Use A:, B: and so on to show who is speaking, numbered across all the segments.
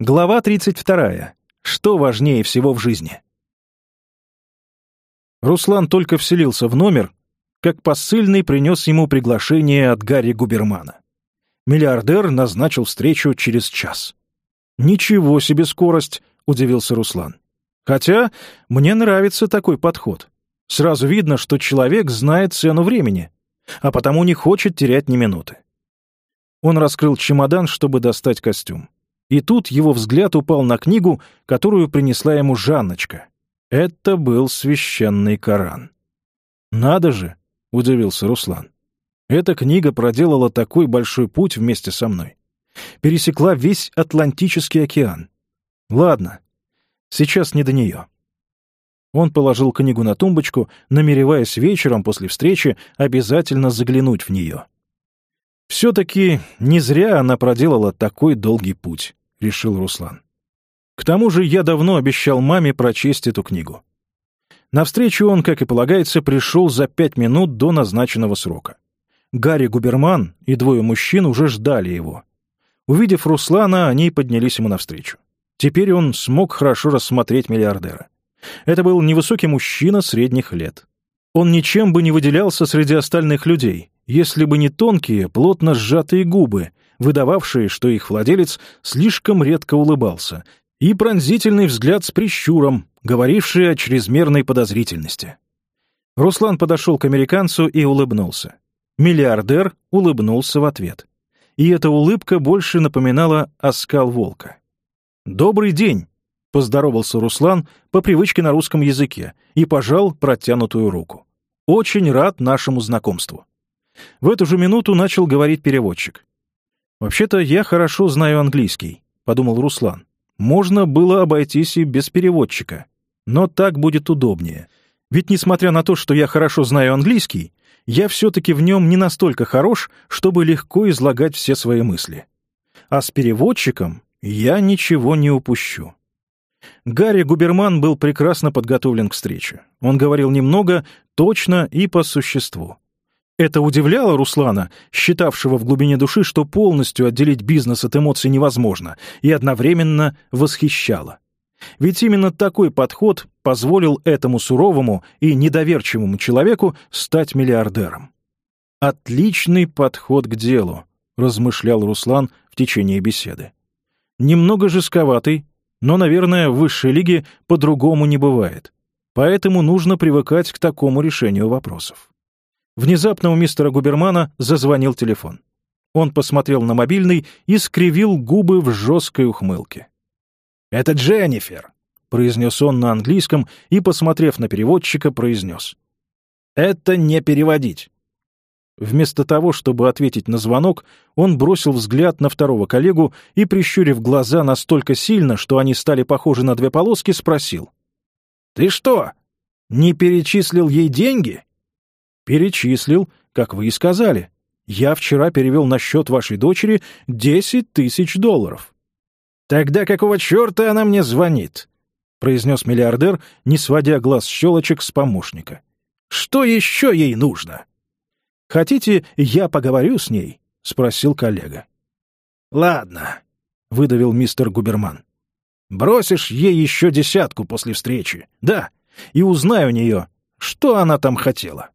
A: Глава 32. Что важнее всего в жизни? Руслан только вселился в номер, как посыльный принес ему приглашение от Гарри Губермана. Миллиардер назначил встречу через час. «Ничего себе скорость!» — удивился Руслан. «Хотя мне нравится такой подход. Сразу видно, что человек знает цену времени, а потому не хочет терять ни минуты». Он раскрыл чемодан, чтобы достать костюм. И тут его взгляд упал на книгу, которую принесла ему Жанночка. Это был священный Коран. «Надо же!» — удивился Руслан. «Эта книга проделала такой большой путь вместе со мной. Пересекла весь Атлантический океан. Ладно, сейчас не до нее». Он положил книгу на тумбочку, намереваясь вечером после встречи обязательно заглянуть в нее. «Все-таки не зря она проделала такой долгий путь», — решил Руслан. «К тому же я давно обещал маме прочесть эту книгу». На встречу он, как и полагается, пришел за пять минут до назначенного срока. Гарри Губерман и двое мужчин уже ждали его. Увидев Руслана, они поднялись ему навстречу. Теперь он смог хорошо рассмотреть миллиардера. Это был невысокий мужчина средних лет. Он ничем бы не выделялся среди остальных людей, если бы не тонкие, плотно сжатые губы, выдававшие, что их владелец слишком редко улыбался, и пронзительный взгляд с прищуром, говоривший о чрезмерной подозрительности. Руслан подошел к американцу и улыбнулся. Миллиардер улыбнулся в ответ. И эта улыбка больше напоминала оскал волка. «Добрый день!» — поздоровался Руслан по привычке на русском языке и пожал протянутую руку. «Очень рад нашему знакомству». В эту же минуту начал говорить переводчик. «Вообще-то я хорошо знаю английский», — подумал Руслан. «Можно было обойтись и без переводчика. Но так будет удобнее. Ведь несмотря на то, что я хорошо знаю английский, я все-таки в нем не настолько хорош, чтобы легко излагать все свои мысли. А с переводчиком я ничего не упущу». Гарри Губерман был прекрасно подготовлен к встрече. Он говорил немного, точно и по существу. Это удивляло Руслана, считавшего в глубине души, что полностью отделить бизнес от эмоций невозможно, и одновременно восхищало. Ведь именно такой подход позволил этому суровому и недоверчивому человеку стать миллиардером. «Отличный подход к делу», — размышлял Руслан в течение беседы. «Немного жестковатый, но, наверное, в высшей лиге по-другому не бывает. Поэтому нужно привыкать к такому решению вопросов». Внезапно у мистера Губермана зазвонил телефон. Он посмотрел на мобильный и скривил губы в жесткой ухмылке. «Это Дженнифер», — произнес он на английском и, посмотрев на переводчика, произнес. «Это не переводить». Вместо того, чтобы ответить на звонок, он бросил взгляд на второго коллегу и, прищурив глаза настолько сильно, что они стали похожи на две полоски, спросил. «Ты что, не перечислил ей деньги?» «Перечислил, как вы и сказали. Я вчера перевел на счет вашей дочери 10 тысяч долларов». «Тогда какого черта она мне звонит?» — произнес миллиардер, не сводя глаз щелочек с помощника. «Что еще ей нужно?» «Хотите, я поговорю с ней?» — спросил коллега. «Ладно», — выдавил мистер Губерман. «Бросишь ей еще десятку после встречи, да, и узнай у нее, что она там хотела».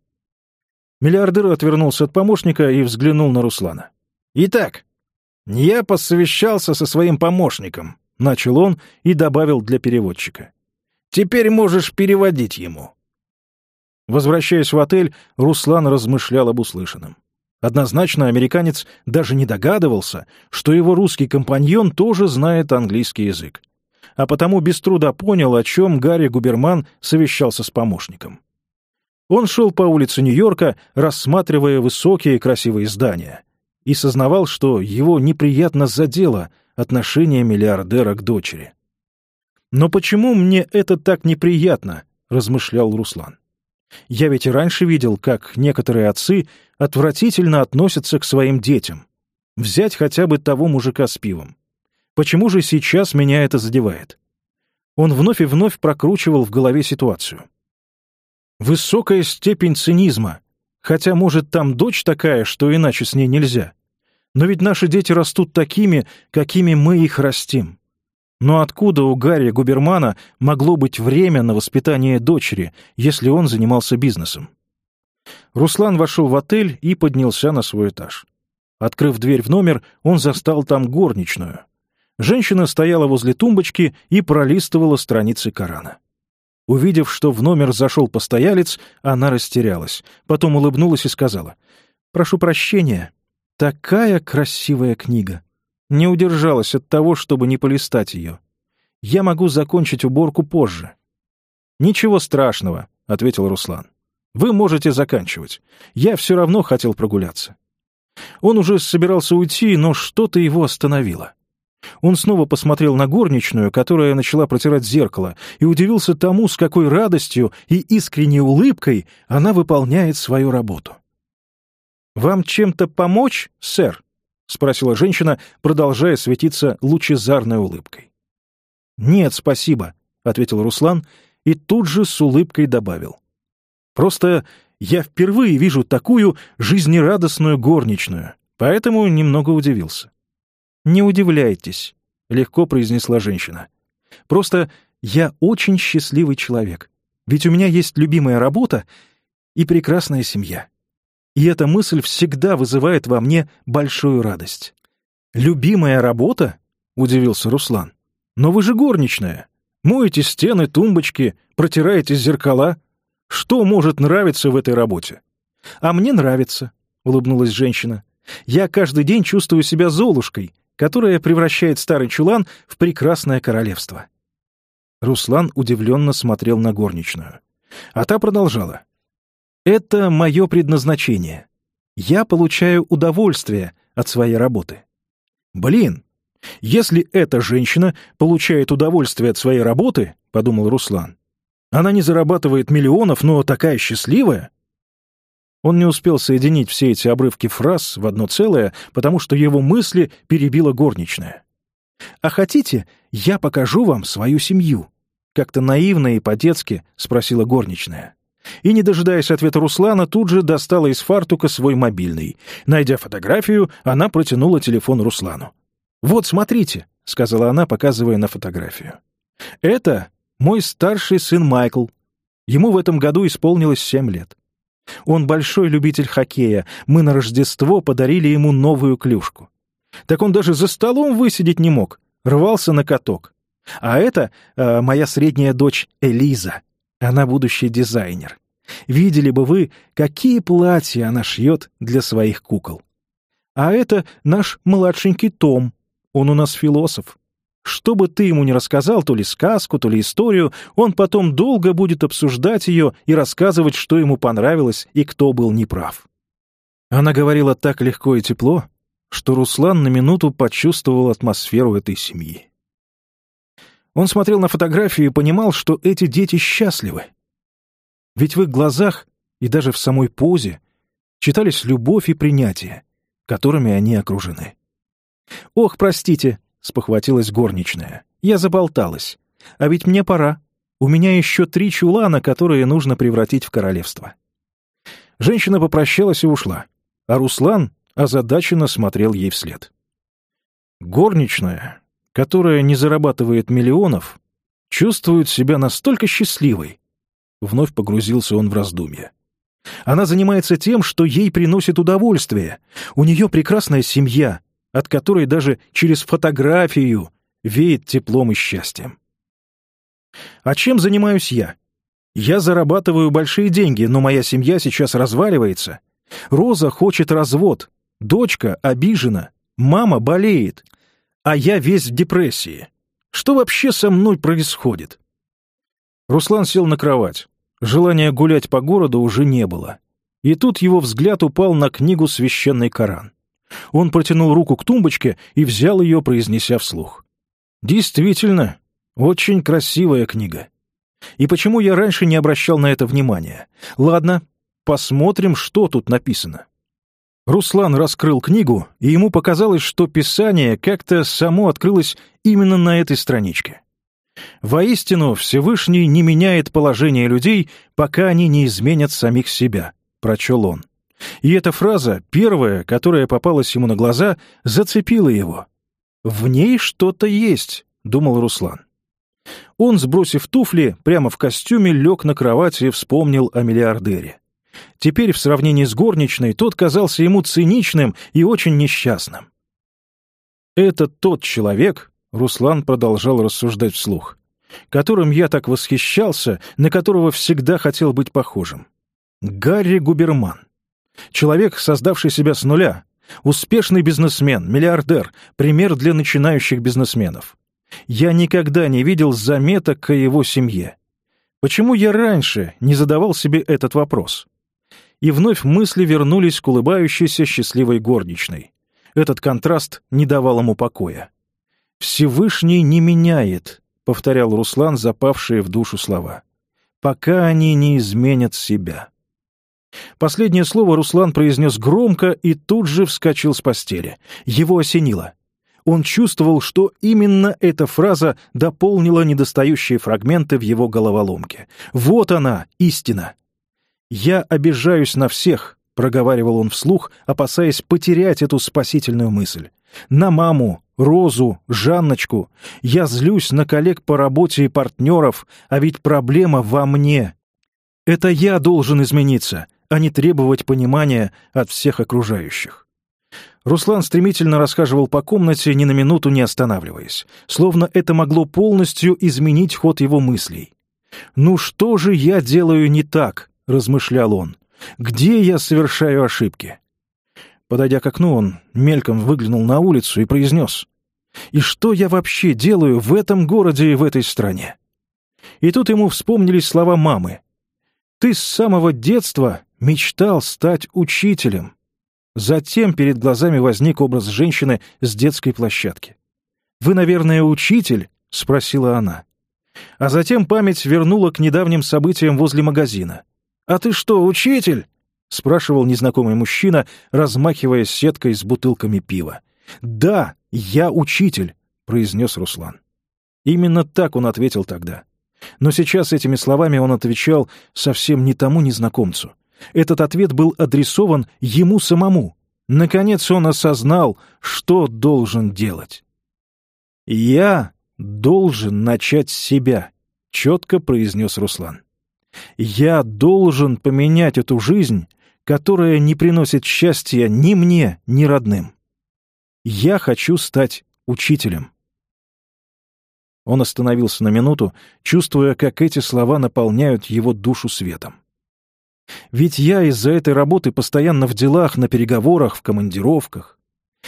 A: Миллиардер отвернулся от помощника и взглянул на Руслана. «Итак, я посовещался со своим помощником», — начал он и добавил для переводчика. «Теперь можешь переводить ему». Возвращаясь в отель, Руслан размышлял об услышанном. Однозначно американец даже не догадывался, что его русский компаньон тоже знает английский язык. А потому без труда понял, о чем Гарри Губерман совещался с помощником. Он шел по улице Нью-Йорка, рассматривая высокие красивые здания, и сознавал, что его неприятно задело отношение миллиардера к дочери. «Но почему мне это так неприятно?» — размышлял Руслан. «Я ведь и раньше видел, как некоторые отцы отвратительно относятся к своим детям. Взять хотя бы того мужика с пивом. Почему же сейчас меня это задевает?» Он вновь и вновь прокручивал в голове ситуацию. Высокая степень цинизма. Хотя, может, там дочь такая, что иначе с ней нельзя. Но ведь наши дети растут такими, какими мы их растим. Но откуда у Гарри Губермана могло быть время на воспитание дочери, если он занимался бизнесом? Руслан вошел в отель и поднялся на свой этаж. Открыв дверь в номер, он застал там горничную. Женщина стояла возле тумбочки и пролистывала страницы Корана. Увидев, что в номер зашел постоялец, она растерялась. Потом улыбнулась и сказала. «Прошу прощения. Такая красивая книга!» Не удержалась от того, чтобы не полистать ее. «Я могу закончить уборку позже». «Ничего страшного», — ответил Руслан. «Вы можете заканчивать. Я все равно хотел прогуляться». Он уже собирался уйти, но что-то его остановило. Он снова посмотрел на горничную, которая начала протирать зеркало, и удивился тому, с какой радостью и искренней улыбкой она выполняет свою работу. «Вам чем-то помочь, сэр?» — спросила женщина, продолжая светиться лучезарной улыбкой. «Нет, спасибо», — ответил Руслан и тут же с улыбкой добавил. «Просто я впервые вижу такую жизнерадостную горничную, поэтому немного удивился». «Не удивляйтесь», — легко произнесла женщина. «Просто я очень счастливый человек, ведь у меня есть любимая работа и прекрасная семья. И эта мысль всегда вызывает во мне большую радость». «Любимая работа?» — удивился Руслан. «Но вы же горничная. Моете стены, тумбочки, протираете зеркала. Что может нравиться в этой работе?» «А мне нравится», — улыбнулась женщина. «Я каждый день чувствую себя золушкой, которая превращает старый чулан в прекрасное королевство. Руслан удивленно смотрел на горничную. А та продолжала. «Это мое предназначение. Я получаю удовольствие от своей работы». «Блин, если эта женщина получает удовольствие от своей работы, — подумал Руслан, — она не зарабатывает миллионов, но такая счастливая, он не успел соединить все эти обрывки фраз в одно целое, потому что его мысли перебила горничная. «А хотите, я покажу вам свою семью?» Как-то наивно и по-детски спросила горничная. И, не дожидаясь ответа Руслана, тут же достала из фартука свой мобильный. Найдя фотографию, она протянула телефон Руслану. «Вот, смотрите», — сказала она, показывая на фотографию. «Это мой старший сын Майкл. Ему в этом году исполнилось семь лет. Он большой любитель хоккея. Мы на Рождество подарили ему новую клюшку. Так он даже за столом высидеть не мог. Рвался на каток. А это э, моя средняя дочь Элиза. Она будущий дизайнер. Видели бы вы, какие платья она шьет для своих кукол. А это наш младшенький Том. Он у нас философ. Что бы ты ему ни рассказал, то ли сказку, то ли историю, он потом долго будет обсуждать ее и рассказывать, что ему понравилось и кто был неправ. Она говорила так легко и тепло, что Руслан на минуту почувствовал атмосферу этой семьи. Он смотрел на фотографию и понимал, что эти дети счастливы. Ведь в их глазах и даже в самой позе читались любовь и принятие, которыми они окружены. «Ох, простите!» — спохватилась горничная. «Я заболталась. А ведь мне пора. У меня еще три чулана, которые нужно превратить в королевство». Женщина попрощалась и ушла, а Руслан озадаченно смотрел ей вслед. Горничная, которая не зарабатывает миллионов, чувствует себя настолько счастливой. Вновь погрузился он в раздумья. Она занимается тем, что ей приносит удовольствие. У нее прекрасная семья, от которой даже через фотографию веет теплом и счастьем. А чем занимаюсь я? Я зарабатываю большие деньги, но моя семья сейчас разваливается. Роза хочет развод, дочка обижена, мама болеет, а я весь в депрессии. Что вообще со мной происходит? Руслан сел на кровать. Желания гулять по городу уже не было. И тут его взгляд упал на книгу «Священный Коран». Он протянул руку к тумбочке и взял ее, произнеся вслух. «Действительно, очень красивая книга. И почему я раньше не обращал на это внимания? Ладно, посмотрим, что тут написано». Руслан раскрыл книгу, и ему показалось, что Писание как-то само открылось именно на этой страничке. «Воистину, Всевышний не меняет положение людей, пока они не изменят самих себя», — прочел он. И эта фраза, первая, которая попалась ему на глаза, зацепила его. «В ней что-то есть», — думал Руслан. Он, сбросив туфли, прямо в костюме лег на кровать и вспомнил о миллиардере. Теперь в сравнении с горничной тот казался ему циничным и очень несчастным. «Это тот человек», — Руслан продолжал рассуждать вслух, «которым я так восхищался, на которого всегда хотел быть похожим. Гарри Губерман. Человек, создавший себя с нуля, успешный бизнесмен, миллиардер, пример для начинающих бизнесменов. Я никогда не видел заметок о его семье. Почему я раньше не задавал себе этот вопрос? И вновь мысли вернулись к улыбающейся счастливой горничной. Этот контраст не давал ему покоя. «Всевышний не меняет», — повторял Руслан запавшие в душу слова, — «пока они не изменят себя». Последнее слово Руслан произнес громко и тут же вскочил с постели. Его осенило. Он чувствовал, что именно эта фраза дополнила недостающие фрагменты в его головоломке. Вот она, истина. «Я обижаюсь на всех», — проговаривал он вслух, опасаясь потерять эту спасительную мысль. «На маму, Розу, Жанночку. Я злюсь на коллег по работе и партнеров, а ведь проблема во мне. Это я должен измениться а не требовать понимания от всех окружающих. Руслан стремительно расхаживал по комнате, ни на минуту не останавливаясь, словно это могло полностью изменить ход его мыслей. «Ну что же я делаю не так?» — размышлял он. «Где я совершаю ошибки?» Подойдя к окну, он мельком выглянул на улицу и произнес. «И что я вообще делаю в этом городе и в этой стране?» И тут ему вспомнились слова мамы. «Ты с самого детства Мечтал стать учителем. Затем перед глазами возник образ женщины с детской площадки. «Вы, наверное, учитель?» — спросила она. А затем память вернула к недавним событиям возле магазина. «А ты что, учитель?» — спрашивал незнакомый мужчина, размахивая сеткой с бутылками пива. «Да, я учитель», — произнес Руслан. Именно так он ответил тогда. Но сейчас этими словами он отвечал совсем не тому незнакомцу. Этот ответ был адресован ему самому. Наконец он осознал, что должен делать. «Я должен начать с себя», — четко произнес Руслан. «Я должен поменять эту жизнь, которая не приносит счастья ни мне, ни родным. Я хочу стать учителем». Он остановился на минуту, чувствуя, как эти слова наполняют его душу светом. Ведь я из-за этой работы постоянно в делах, на переговорах, в командировках.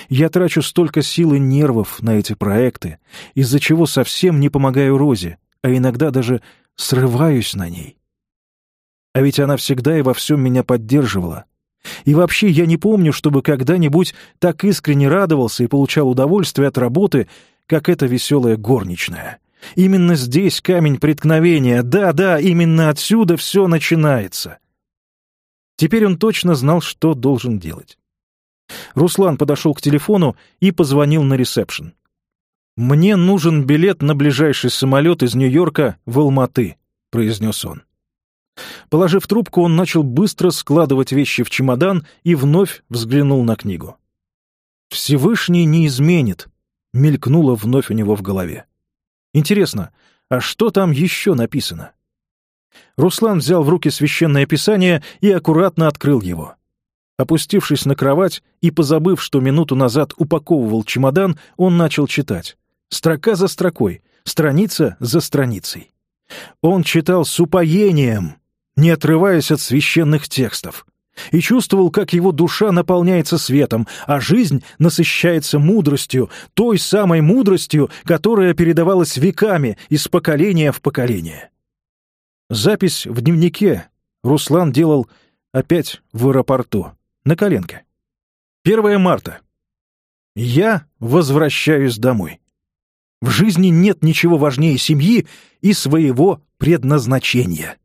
A: Я трачу столько сил и нервов на эти проекты, из-за чего совсем не помогаю Розе, а иногда даже срываюсь на ней. А ведь она всегда и во всем меня поддерживала. И вообще я не помню, чтобы когда-нибудь так искренне радовался и получал удовольствие от работы, как эта веселая горничная. Именно здесь камень преткновения, да-да, именно отсюда все начинается. Теперь он точно знал, что должен делать. Руслан подошел к телефону и позвонил на ресепшн. «Мне нужен билет на ближайший самолет из Нью-Йорка в Алматы», — произнес он. Положив трубку, он начал быстро складывать вещи в чемодан и вновь взглянул на книгу. «Всевышний не изменит», — мелькнуло вновь у него в голове. «Интересно, а что там еще написано?» Руслан взял в руки священное писание и аккуратно открыл его. Опустившись на кровать и позабыв, что минуту назад упаковывал чемодан, он начал читать. Строка за строкой, страница за страницей. Он читал с упоением, не отрываясь от священных текстов, и чувствовал, как его душа наполняется светом, а жизнь насыщается мудростью, той самой мудростью, которая передавалась веками из поколения в поколение. Запись в дневнике Руслан делал опять в аэропорту, на коленке. 1 марта. Я возвращаюсь домой. В жизни нет ничего важнее семьи и своего предназначения.